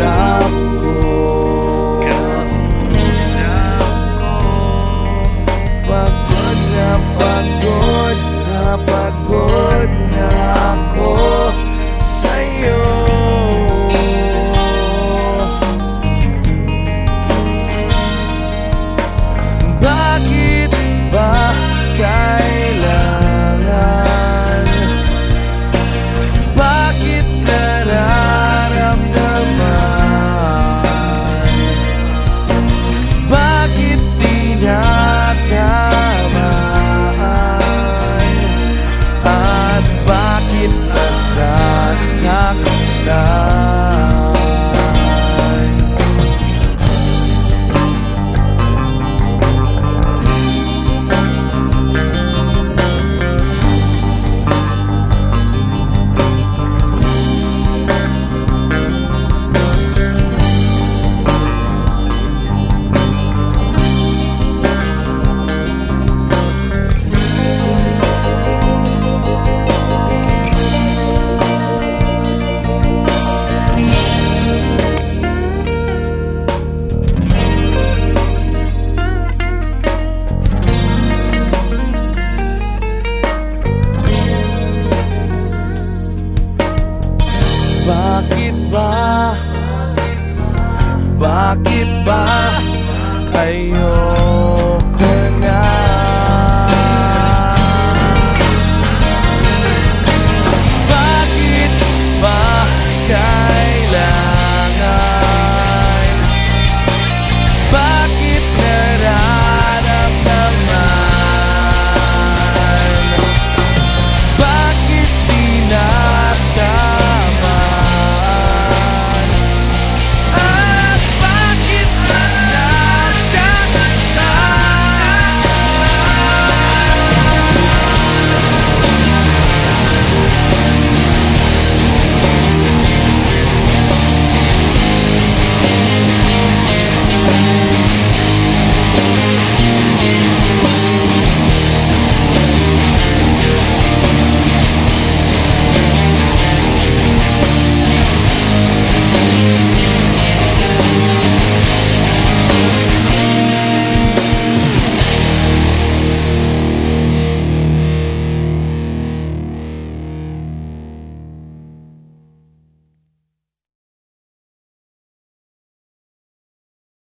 kausap ko. Kausap ko Pagod na pagod na pagod Bakit ba? Bakit ba? Ayun